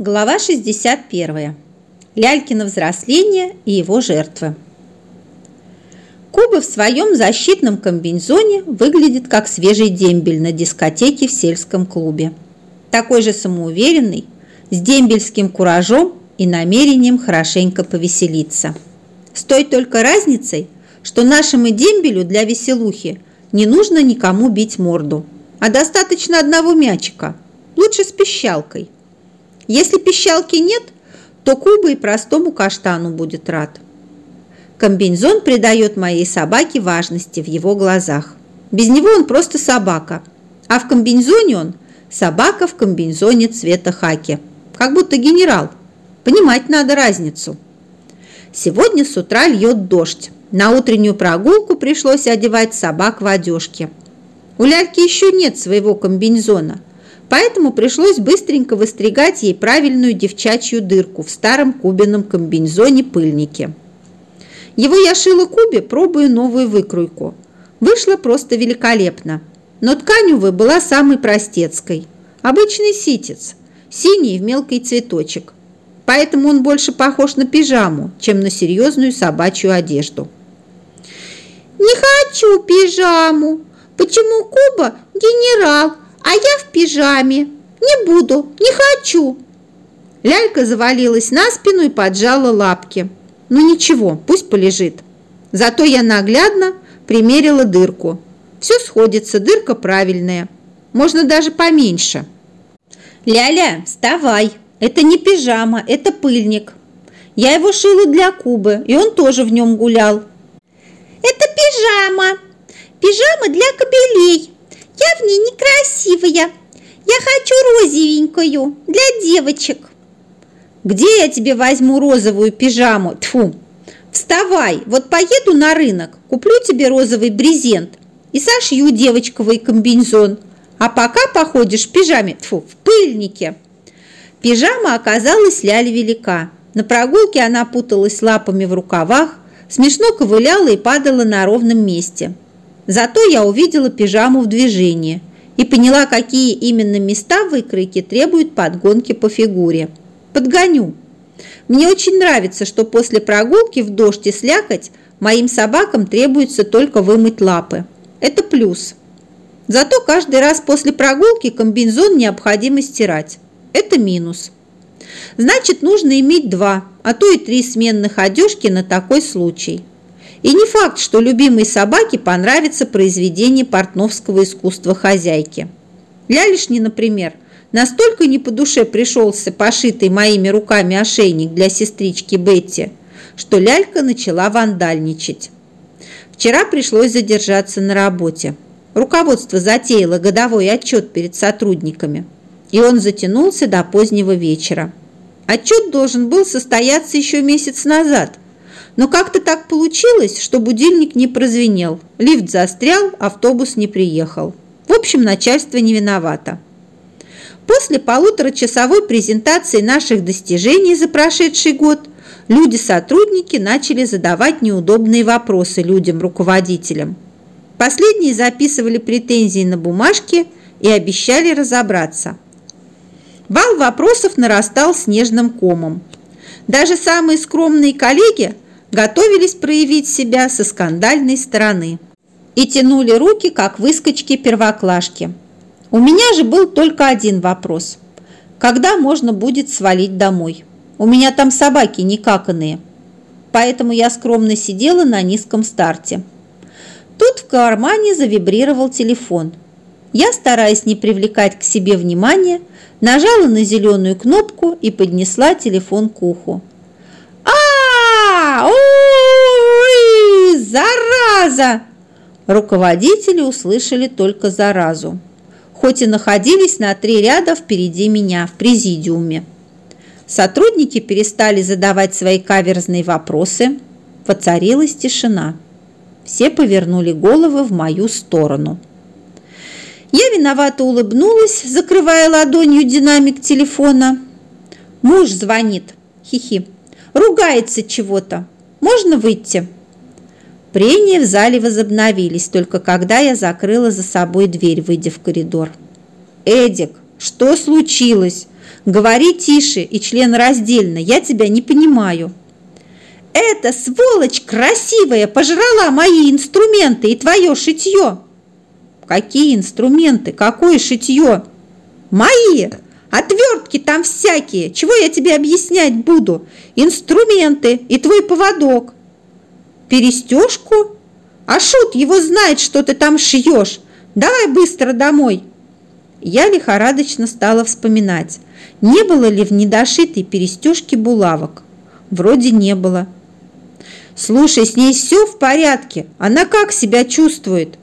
Глава 61. Лялькино взросление и его жертвы. Куба в своем защитном комбинезоне выглядит как свежий дембель на дискотеке в сельском клубе. Такой же самоуверенный, с дембельским куражом и намерением хорошенько повеселиться. С той только разницей, что нашему дембелю для веселухи не нужно никому бить морду, а достаточно одного мячика, лучше с пищалкой – если пищалки нет, то Куба и простому каштану будет рад. Комбинзон придает моей собаке важности в его глазах. Без него он просто собака, а в комбинзоне он собака в комбинзоне цвета хаки. Как будто генерал. Понимать надо разницу. Сегодня с утра льет дождь. На утреннюю прогулку пришлось одевать собак в одежке. У Ляльки еще нет своего комбинзона – Поэтому пришлось быстренько выстригать ей правильную девчачью дырку в старом кубином комбинезоне-пыльнике. Его я шила Кубе, пробуя новую выкройку. Вышло просто великолепно. Но ткань, увы, была самой простецкой. Обычный ситец, синий в мелкий цветочек. Поэтому он больше похож на пижаму, чем на серьезную собачью одежду. «Не хочу пижаму. Почему Куба генерал, а я в пижаме. Не буду, не хочу. Лялька завалилась на спину и поджала лапки. Ну ничего, пусть полежит. Зато я наглядно примерила дырку. Все сходится, дырка правильная. Можно даже поменьше. Ляля, вставай. Это не пижама, это пыльник. Я его шила для Кубы, и он тоже в нем гулял. Это пижама. Пижама для кобелей. Я в ней некрасивая. Я хочу розовенькую для девочек. Где я тебе возьму розовую пижаму? Тфу. Вставай, вот поеду на рынок, куплю тебе розовый брезент и сошью девочковый комбинезон. А пока походишь в пижаме, тфу, в пыльнике. Пижама оказалась ляли велика. На прогулке она путалась лапами в рукавах, смешно ковыляла и падала на ровном месте – Зато я увидела пижаму в движении и поняла, какие именно места в выкройке требуют подгонки по фигуре. Подгоню. Мне очень нравится, что после прогулки в дождь и слякоть моим собакам требуется только вымыть лапы. Это плюс. Зато каждый раз после прогулки комбинзон необходимо стирать. Это минус. Значит, нужно иметь два, а то и три сменных одежки на такой случай. И не факт, что любимой собаке понравится произведение портновского искусства хозяйки. Лялишни, например, настолько не по душе пришелся пошитый моими руками ошейник для сестрички Бетти, что лялька начала вандальничать. Вчера пришлось задержаться на работе. Руководство затеяло годовой отчет перед сотрудниками, и он затянулся до позднего вечера. Отчет должен был состояться еще месяц назад – но как-то так получилось, что будильник не прозвенел, лифт застрял, автобус не приехал. В общем, начальство не виновато. После полуторачасовой презентации наших достижений за прошедший год люди-сотрудники начали задавать неудобные вопросы людям-руководителям. Последние записывали претензии на бумажке и обещали разобраться. Бал вопросов нарастал снежным комом. Даже самые скромные коллеги – готовились проявить себя со скандальной стороны и тянули руки, как выскочки-первоклашки. У меня же был только один вопрос. Когда можно будет свалить домой? У меня там собаки некаканные. Поэтому я скромно сидела на низком старте. Тут в кармане завибрировал телефон. Я, стараясь не привлекать к себе внимания, нажала на зеленую кнопку и поднесла телефон к уху. Зараза!» Руководители услышали только заразу, хоть и находились на три ряда впереди меня в президиуме. Сотрудники перестали задавать свои каверзные вопросы, воцарилась тишина. Все повернули головы в мою сторону. Я виновато улыбнулась, закрывая ладонью динамик телефона. Муж звонит. Хихи. Ругается чего-то. Можно выйти?» Прения в зале возобновились, только когда я закрыла за собой дверь, выйдя в коридор. «Эдик, что случилось? Говори тише и член раздельно, я тебя не понимаю. Эта сволочь красивая пожрала мои инструменты и твое шитье. Какие инструменты? Какое шитье? Мои! Отвертки там всякие. Чего я тебе объяснять буду? Инструменты и твой поводок. Перестежку? А шут его знает, что ты там шьешь. Давай быстро домой. Я лихорадочно стала вспоминать, не было ли в недошитой перестежке булавок. Вроде не было. Слушай, с ней все в порядке. Она как себя чувствует?